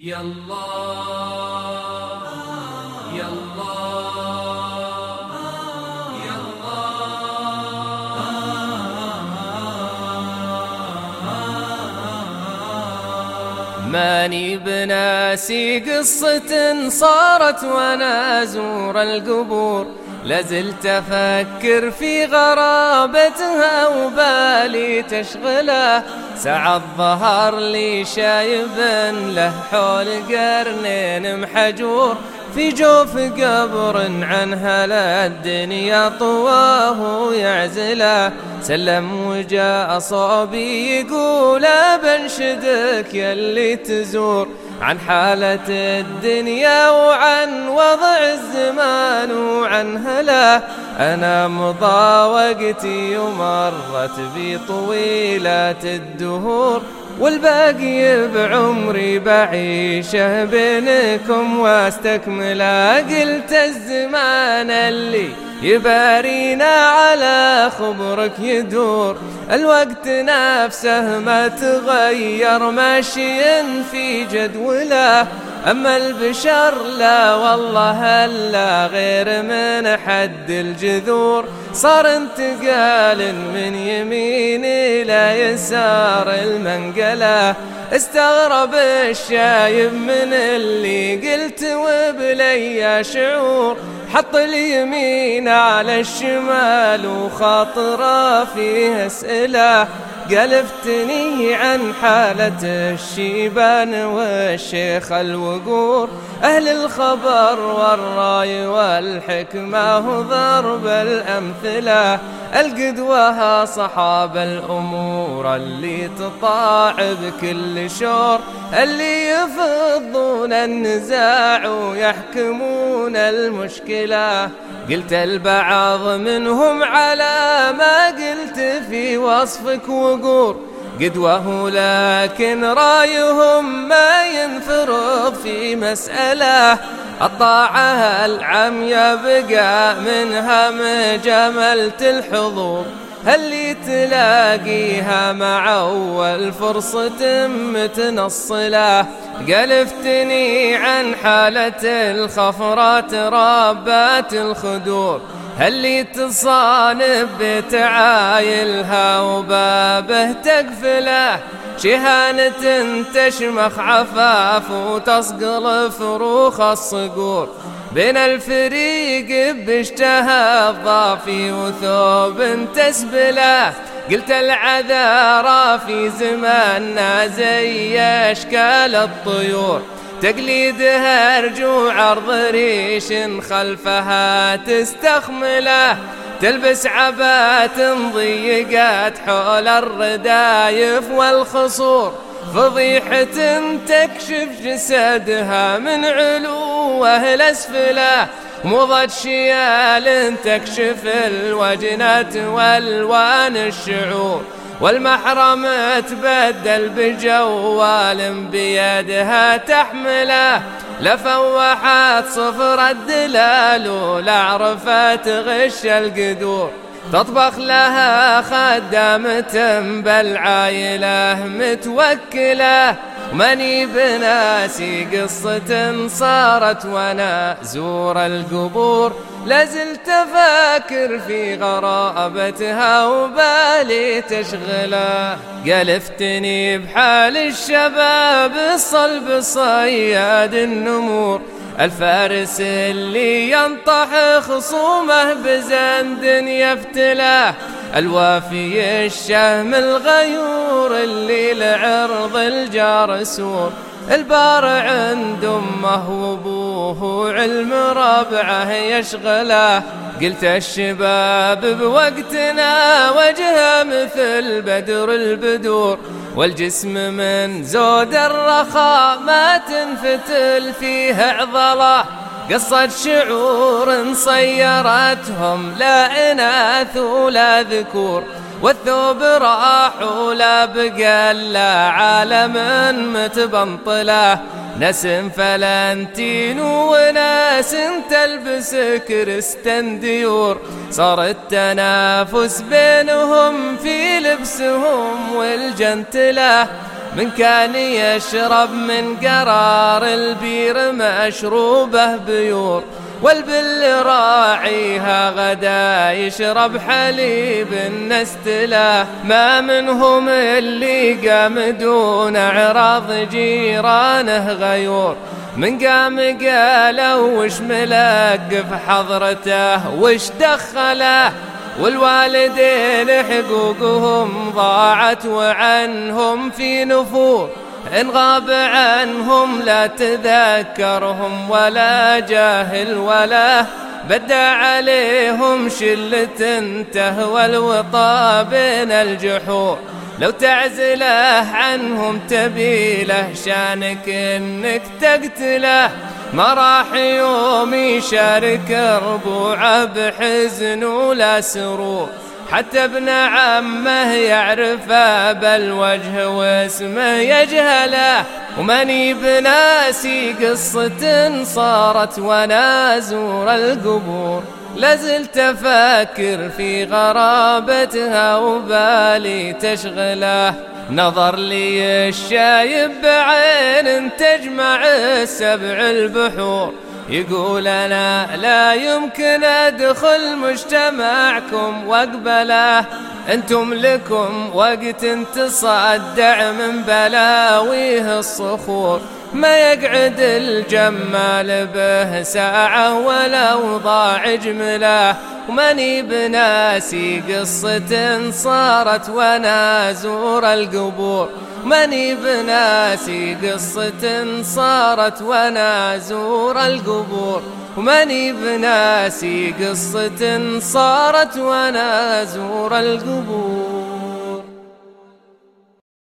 ماني بناسي قصة صارت وأنا أزور القبور. لازلت أفكر في غرابتها وبالي تشغله. سعى الظهر لي شايب له حول قرنين محجور. في جوف قبر عنها للدنيا طواه يعزله سلم وجاء صوبي يقول بنشدك يلي تزور. عن حالة الدنيا وعن وضع الزمان وعن هلا. أنا مضى وقتي ومرت بي طويلة الدهور والباقي بعمري بعيشه بينكم واستكمله قلت الزمان اللي يبارينا على خبرك يدور. الوقت نفسه ما تغير ماشي في جدوله. أما البشر لا والله هلا غير من حد الجذور. صار انتقال من يمين إلى يسار المنقلة. استغرب الشايب من اللي قلت وبلي شعور. حط اليمين على الشمال وخاطرة فيه اسئله قلفتني عن حالة الشيبان والشيخ الوقور. أهل الخبر والرأي والحكمة وضرب الأمثلة. القدوة صحاب الأمور اللي تطاع بكل شور. اللي يفضون النزاع ويحكمون المشكلة. قلت البعض منهم على ما قلت في وصفك وقور قدوه لكن رايهم ما ينفرض في مسألة. الطاعة العمية بقى منها مجملة الحضور. اللي تلاقيها مع أول فرصة متنصلة؟ قلفتني عن حالة الخفرات ربات الخدور. اللي تصانب بتعايلها وبابه تقفله؟ شهانة تشمخ عفاف وتصقل فروخ الصقور. بين الفريق باشتهى الضافي وثوب تسبله. قلت العذارى في زماننا زي أشكال الطيور. تقليدها رجوع عرض ريش خلفها تستخمله تلبس عبات ضيقات حول الردايف والخصور. فضيحة تكشف جسدها من علوه الأسفله مضت شيال تكشف الوجنة والوان الشعور. والمحرم تبدل بجوال بيدها تحمله. لفوحت صفر الدلال ولا عرفت غش القدور. تطبخ لها خدامة بالعايلة متوكلة. ماني بناسي قصة صارت وأنا زور القبور. لازلت فاكر في غرابتها وبالي تشغله. قلفتني بحال الشباب الصلب صياد النمور. الفارس اللي ينطح خصومه بزند يفتله. الوافي الشهم الغيور اللي لعرض الجار سور. البار عند أمه وأبوه علم ربعه يشغله. قلت الشباب بوقتنا وجهه مثل بدر البدور. والجسم من زود الرخاء ما تنفتل فيه عضلة. قصة شعور صيرتهم لا إناث ولا ذكور والثوب راح ولا بقى إلا عالم متبنطله. نسم فلنتين وناس تلبس كريستن ديور. صار التنافس بينهم في لبسهم والجنتلة. من كان يشرب من قرار البير مشروبه بيور والبل راعيها غدا يشرب حليب النستله ما منهم اللي قام دون عراض جيرانه غيور. من قام قالوا وش ملقف حضرته وش دخله والوالدين حقوقهم ضاعت وعنهم في نفور. إن غاب عنهم لا تذكرهم ولا جاهل ولا بدى عليهم شلة تهوى الوطا بين الجحور. لو تعزلة عنهم تبيلة شانك إنك تقتلة. ما راح يوم يشارك ربوعه بحزن ولا سرور. حتى ابن عمه يعرفه بالوجه واسمه يجهله. وماني بناسي قصة صارت وأنا زور القبور. لازلت أفكر في غرابتها وبالي تشغله. نظر لي الشايب بعين تجمع السبع البحور. يقول أنا لا يمكن أدخل مجتمعكم وأقبله. أنتم لكم وقت تصدع من بلاويه الصخور. ما يقعد الجمال به ساعة ولو ضاع جملة. وماني بناسي قصة صارت وأنا زور القبور ماني بناسي قصة صارت وأنا زور القبور وماني بناسي قصة صارت وأنا زور القبور.